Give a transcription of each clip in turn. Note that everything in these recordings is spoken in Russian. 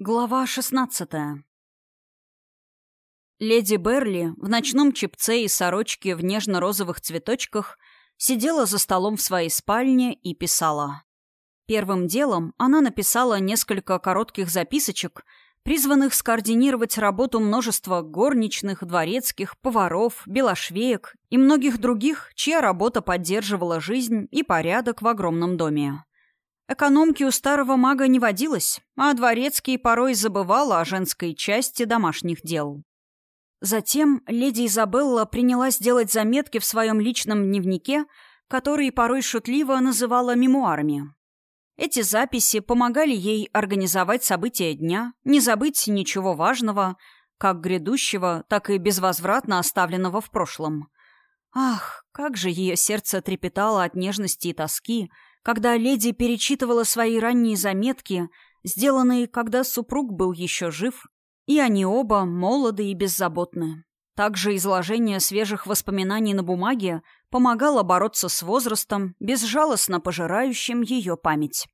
Глава шестнадцатая. Леди Берли в ночном чепце и сорочке в нежно-розовых цветочках сидела за столом в своей спальне и писала. Первым делом она написала несколько коротких записочек, призванных скоординировать работу множества горничных, дворецких, поваров, белошвеек и многих других, чья работа поддерживала жизнь и порядок в огромном доме. Экономки у старого мага не водилось, а дворецкий порой забывал о женской части домашних дел. Затем леди Изабелла принялась делать заметки в своем личном дневнике, который порой шутливо называла мемуарами. Эти записи помогали ей организовать события дня, не забыть ничего важного, как грядущего, так и безвозвратно оставленного в прошлом. Ах, как же ее сердце трепетало от нежности и тоски — когда леди перечитывала свои ранние заметки, сделанные, когда супруг был еще жив, и они оба молоды и беззаботны. Также изложение свежих воспоминаний на бумаге помогало бороться с возрастом, безжалостно пожирающим ее память.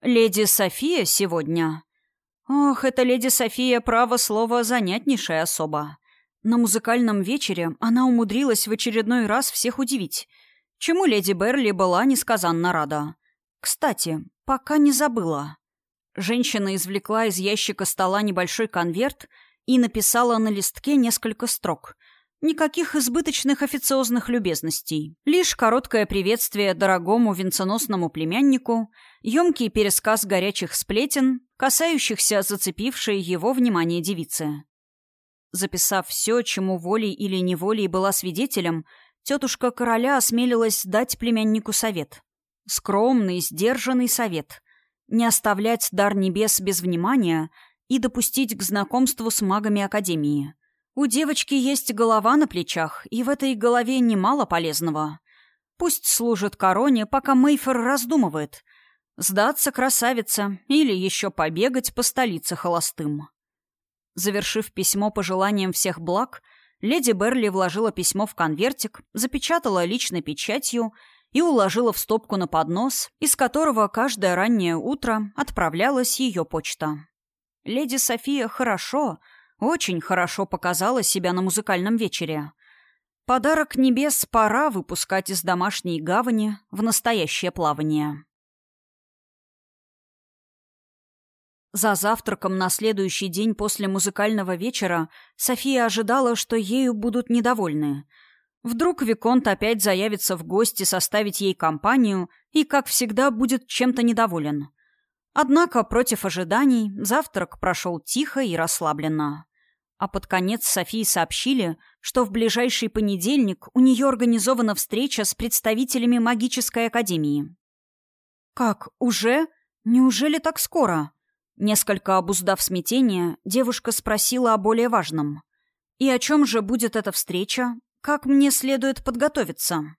«Леди София сегодня...» Ох, эта леди София, право слово, занятнейшая особа. На музыкальном вечере она умудрилась в очередной раз всех удивить — чему леди Берли была несказанно рада. Кстати, пока не забыла. Женщина извлекла из ящика стола небольшой конверт и написала на листке несколько строк. Никаких избыточных официозных любезностей. Лишь короткое приветствие дорогому венценосному племяннику, емкий пересказ горячих сплетен, касающихся зацепившей его внимание девицы. Записав все, чему волей или неволей была свидетелем, тетушка короля осмелилась дать племяннику совет. Скромный, сдержанный совет. Не оставлять дар небес без внимания и допустить к знакомству с магами Академии. У девочки есть голова на плечах, и в этой голове немало полезного. Пусть служит короне, пока Мейфер раздумывает. Сдаться красавица или еще побегать по столице холостым. Завершив письмо пожеланием всех благ, Леди Берли вложила письмо в конвертик, запечатала личной печатью и уложила в стопку на поднос, из которого каждое раннее утро отправлялась ее почта. Леди София хорошо, очень хорошо показала себя на музыкальном вечере. Подарок небес пора выпускать из домашней гавани в настоящее плавание. За завтраком на следующий день после музыкального вечера София ожидала, что ею будут недовольны. Вдруг Виконт опять заявится в гости составить ей компанию и, как всегда, будет чем-то недоволен. Однако, против ожиданий, завтрак прошел тихо и расслабленно. А под конец Софии сообщили, что в ближайший понедельник у нее организована встреча с представителями магической академии. «Как, уже? Неужели так скоро?» Несколько обуздав смятение, девушка спросила о более важном. «И о чем же будет эта встреча? Как мне следует подготовиться?»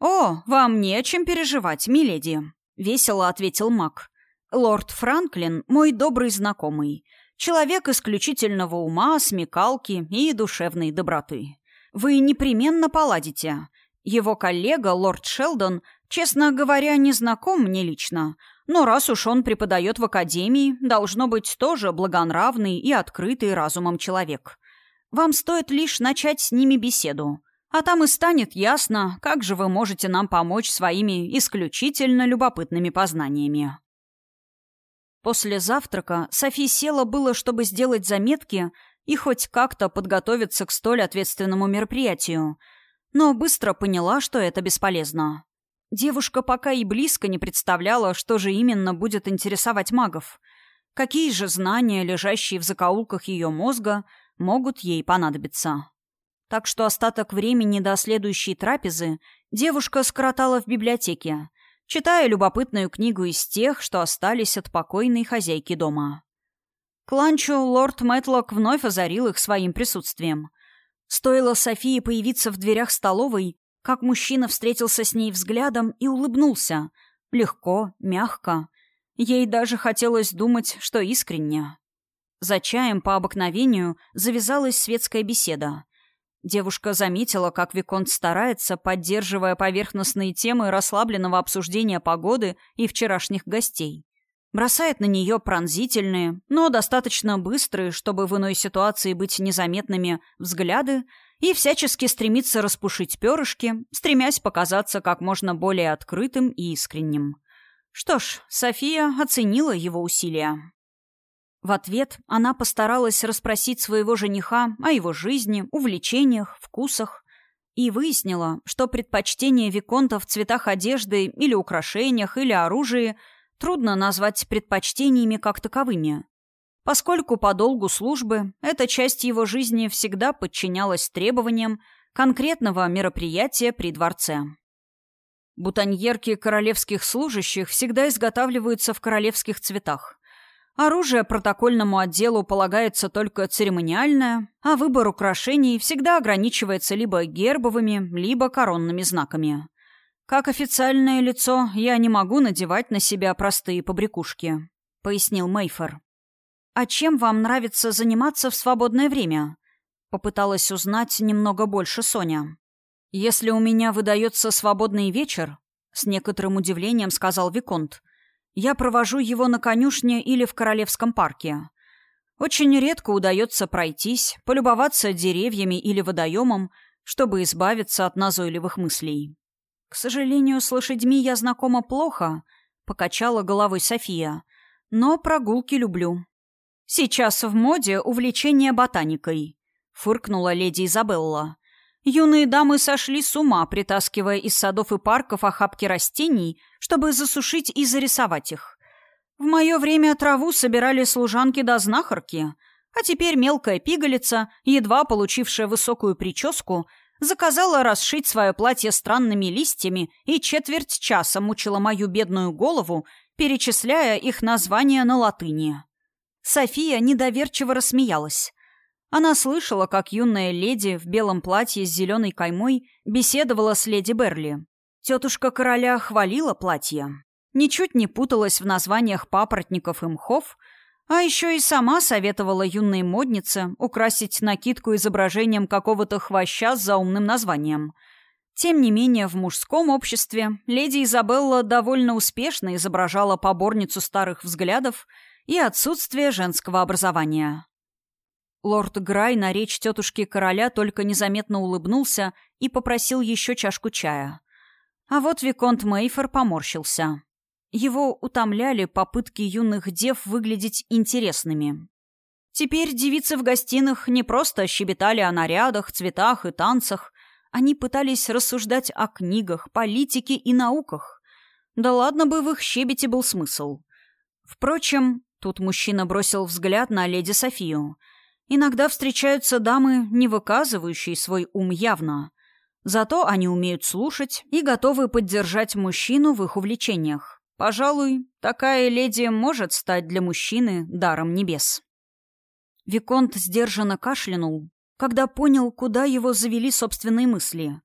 «О, вам не о чем переживать, миледи», — весело ответил маг. «Лорд Франклин — мой добрый знакомый. Человек исключительного ума, смекалки и душевной доброты. Вы непременно поладите. Его коллега, лорд Шелдон, честно говоря, не знаком мне лично, но раз уж он преподает в академии, должно быть тоже благонравный и открытый разумом человек. Вам стоит лишь начать с ними беседу. А там и станет ясно, как же вы можете нам помочь своими исключительно любопытными познаниями. После завтрака Софи села было, чтобы сделать заметки и хоть как-то подготовиться к столь ответственному мероприятию, но быстро поняла, что это бесполезно. Девушка пока и близко не представляла, что же именно будет интересовать магов. Какие же знания, лежащие в закоулках ее мозга, могут ей понадобиться. Так что остаток времени до следующей трапезы девушка скоротала в библиотеке, читая любопытную книгу из тех, что остались от покойной хозяйки дома. К ланчу лорд Мэтлок вновь озарил их своим присутствием. Стоило Софии появиться в дверях столовой, как мужчина встретился с ней взглядом и улыбнулся. Легко, мягко. Ей даже хотелось думать, что искренне. За чаем по обыкновению завязалась светская беседа. Девушка заметила, как Виконт старается, поддерживая поверхностные темы расслабленного обсуждения погоды и вчерашних гостей. Бросает на нее пронзительные, но достаточно быстрые, чтобы в иной ситуации быть незаметными, взгляды и всячески стремится распушить перышки, стремясь показаться как можно более открытым и искренним. Что ж, София оценила его усилия. В ответ она постаралась расспросить своего жениха о его жизни, увлечениях, вкусах и выяснила, что предпочтение Виконта в цветах одежды или украшениях или оружии трудно назвать предпочтениями как таковыми, поскольку по долгу службы эта часть его жизни всегда подчинялась требованиям конкретного мероприятия при дворце. Бутоньерки королевских служащих всегда изготавливаются в королевских цветах. Оружие протокольному отделу полагается только церемониальное, а выбор украшений всегда ограничивается либо гербовыми, либо коронными знаками. Как официальное лицо я не могу надевать на себя простые побрякушки, пояснил Мейфер. А чем вам нравится заниматься в свободное время? Попыталась узнать немного больше Соня. Если у меня выдается свободный вечер, с некоторым удивлением сказал Виконт, я провожу его на конюшне или в Королевском парке. Очень редко удается пройтись, полюбоваться деревьями или водоемом, чтобы избавиться от назойливых мыслей. «К сожалению, с лошадьми я знакома плохо», — покачала головой София. «Но прогулки люблю». «Сейчас в моде увлечение ботаникой», — фыркнула леди Изабелла. Юные дамы сошли с ума, притаскивая из садов и парков охапки растений, чтобы засушить и зарисовать их. В мое время траву собирали служанки до знахарки, а теперь мелкая пигалица, едва получившая высокую прическу, заказала расшить свое платье странными листьями и четверть часа мучила мою бедную голову, перечисляя их названия на латыни. София недоверчиво рассмеялась. Она слышала, как юная леди в белом платье с зеленой каймой беседовала с леди Берли. Тетушка короля хвалила платье. Ничуть не путалась в названиях папоротников и мхов, а еще и сама советовала юной моднице украсить накидку изображением какого-то хвоща с заумным названием. Тем не менее, в мужском обществе леди Изабелла довольно успешно изображала поборницу старых взглядов и отсутствие женского образования. Лорд Грай на речь тетушки короля только незаметно улыбнулся и попросил еще чашку чая. А вот Виконт Мейфер поморщился. Его утомляли попытки юных дев выглядеть интересными. Теперь девицы в гостиных не просто щебетали о нарядах, цветах и танцах, они пытались рассуждать о книгах, политике и науках. Да ладно бы в их щебете был смысл. Впрочем, тут мужчина бросил взгляд на леди Софию — Иногда встречаются дамы, не выказывающие свой ум явно. Зато они умеют слушать и готовы поддержать мужчину в их увлечениях. Пожалуй, такая леди может стать для мужчины даром небес. Виконт сдержанно кашлянул, когда понял, куда его завели собственные мысли,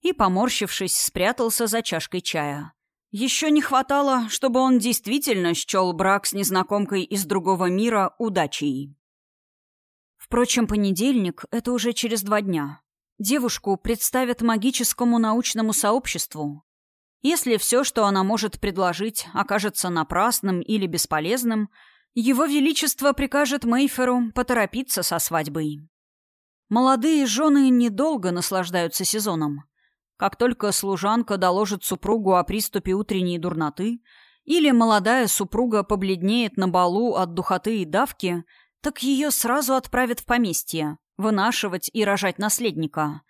и, поморщившись, спрятался за чашкой чая. Еще не хватало, чтобы он действительно счел брак с незнакомкой из другого мира удачей. Впрочем, понедельник — это уже через два дня. Девушку представят магическому научному сообществу. Если все, что она может предложить, окажется напрасным или бесполезным, его Величество прикажет Мейферу поторопиться со свадьбой. Молодые жены недолго наслаждаются сезоном. Как только служанка доложит супругу о приступе утренней дурноты, или молодая супруга побледнеет на балу от духоты и давки — так ее сразу отправят в поместье, вынашивать и рожать наследника.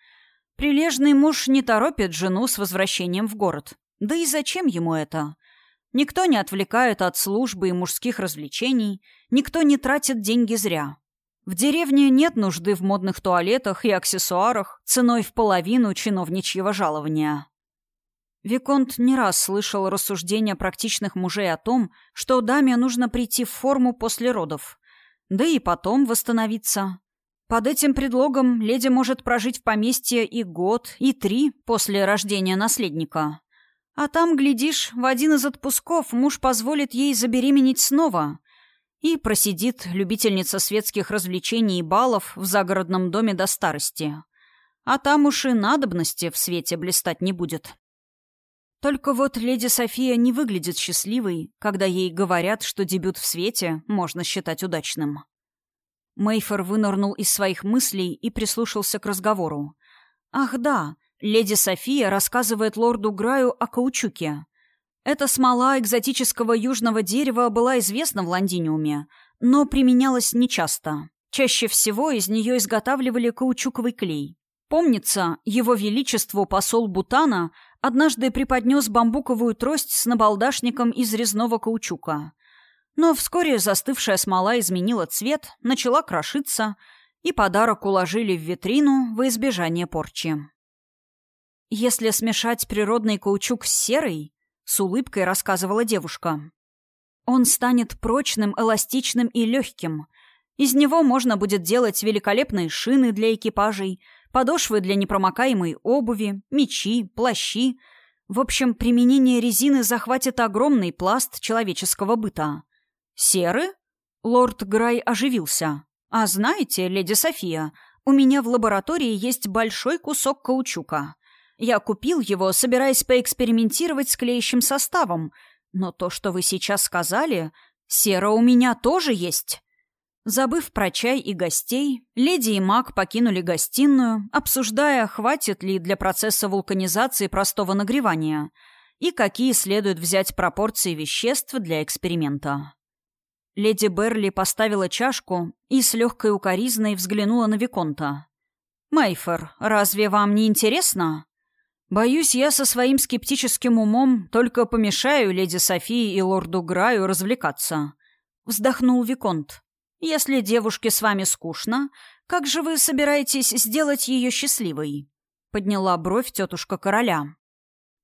Прилежный муж не торопит жену с возвращением в город. Да и зачем ему это? Никто не отвлекает от службы и мужских развлечений, никто не тратит деньги зря. В деревне нет нужды в модных туалетах и аксессуарах ценой в половину чиновничьего жалования. Виконт не раз слышал рассуждения практичных мужей о том, что даме нужно прийти в форму после родов да и потом восстановиться. Под этим предлогом леди может прожить в поместье и год, и три после рождения наследника. А там, глядишь, в один из отпусков муж позволит ей забеременеть снова. И просидит любительница светских развлечений и балов в загородном доме до старости. А там уж и надобности в свете блистать не будет. Только вот леди София не выглядит счастливой, когда ей говорят, что дебют в свете можно считать удачным. Мейфор вынырнул из своих мыслей и прислушался к разговору. «Ах да, леди София рассказывает лорду Граю о каучуке. Эта смола экзотического южного дерева была известна в Лондиниуме, но применялась нечасто. Чаще всего из нее изготавливали каучуковый клей. Помнится, его величеству посол Бутана однажды преподнес бамбуковую трость с набалдашником из резного каучука. Но вскоре застывшая смола изменила цвет, начала крошиться, и подарок уложили в витрину во избежание порчи. Если смешать природный каучук с серой, с улыбкой рассказывала девушка, он станет прочным, эластичным и легким. Из него можно будет делать великолепные шины для экипажей, подошвы для непромокаемой обуви, мечи, плащи. В общем, применение резины захватит огромный пласт человеческого быта. Серы? Лорд Грай оживился. А знаете, леди София, у меня в лаборатории есть большой кусок каучука. Я купил его, собираясь поэкспериментировать с клеящим составом, но то, что вы сейчас сказали, сера у меня тоже есть. Забыв про чай и гостей, леди и маг покинули гостиную, обсуждая, хватит ли для процесса вулканизации простого нагревания и какие следует взять пропорции веществ для эксперимента. Леди Берли поставила чашку и с легкой укоризной взглянула на Виконта. «Мейфер, разве вам не интересно?» «Боюсь, я со своим скептическим умом только помешаю леди Софии и лорду Граю развлекаться», — вздохнул Виконт. Если девушке с вами скучно, как же вы собираетесь сделать ее счастливой?» Подняла бровь тетушка короля.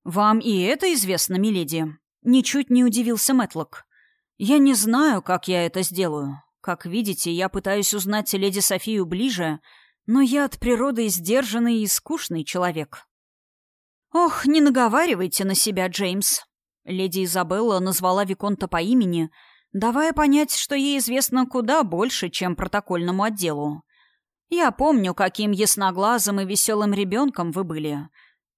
«Вам и это известно, миледи?» Ничуть не удивился Мэтлок. «Я не знаю, как я это сделаю. Как видите, я пытаюсь узнать леди Софию ближе, но я от природы сдержанный и скучный человек». «Ох, не наговаривайте на себя, Джеймс!» Леди Изабелла назвала Виконта по имени — давая понять, что ей известно куда больше, чем протокольному отделу. «Я помню, каким ясноглазым и веселым ребенком вы были.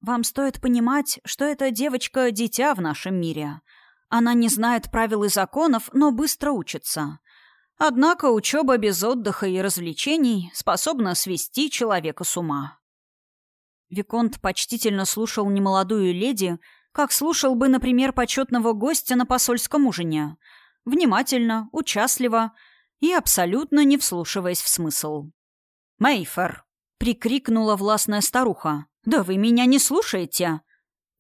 Вам стоит понимать, что эта девочка — дитя в нашем мире. Она не знает правил и законов, но быстро учится. Однако учеба без отдыха и развлечений способна свести человека с ума». Виконт почтительно слушал немолодую леди, как слушал бы, например, почетного гостя на посольском ужине — внимательно, участливо и абсолютно не вслушиваясь в смысл. «Мейфер!» — прикрикнула властная старуха. «Да вы меня не слушаете!»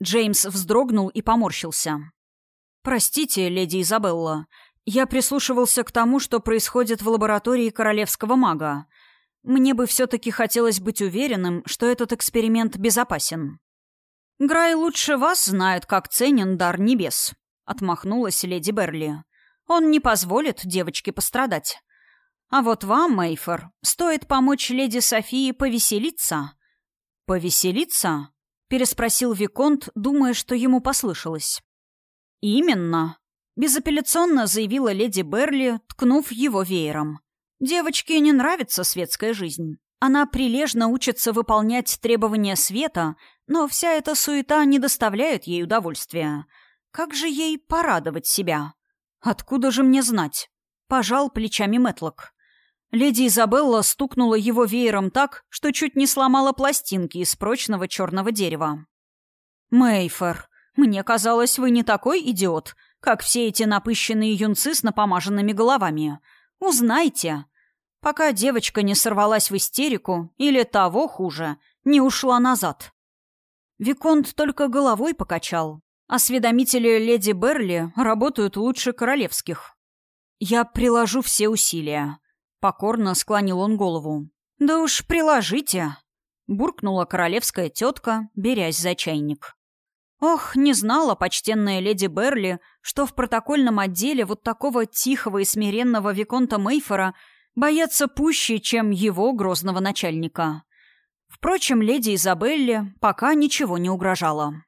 Джеймс вздрогнул и поморщился. «Простите, леди Изабелла, я прислушивался к тому, что происходит в лаборатории королевского мага. Мне бы все-таки хотелось быть уверенным, что этот эксперимент безопасен». «Грай лучше вас знает, как ценен дар небес», — отмахнулась леди Берли. Он не позволит девочке пострадать. А вот вам, Мейфор, стоит помочь леди Софии повеселиться». «Повеселиться?» — переспросил Виконт, думая, что ему послышалось. «Именно», — безапелляционно заявила леди Берли, ткнув его веером. «Девочке не нравится светская жизнь. Она прилежно учится выполнять требования света, но вся эта суета не доставляет ей удовольствия. Как же ей порадовать себя?» «Откуда же мне знать?» — пожал плечами Мэтлок. Леди Изабелла стукнула его веером так, что чуть не сломала пластинки из прочного черного дерева. «Мейфер, мне казалось, вы не такой идиот, как все эти напыщенные юнцы с напомаженными головами. Узнайте!» Пока девочка не сорвалась в истерику, или того хуже, не ушла назад. Виконт только головой покачал. Осведомители леди Берли работают лучше королевских. Я приложу все усилия. Покорно склонил он голову. Да уж приложите. Буркнула королевская тетка, берясь за чайник. Ох, не знала почтенная леди Берли, что в протокольном отделе вот такого тихого и смиренного Виконта Мейфора боятся пуще, чем его грозного начальника. Впрочем, леди Изабелле пока ничего не угрожало.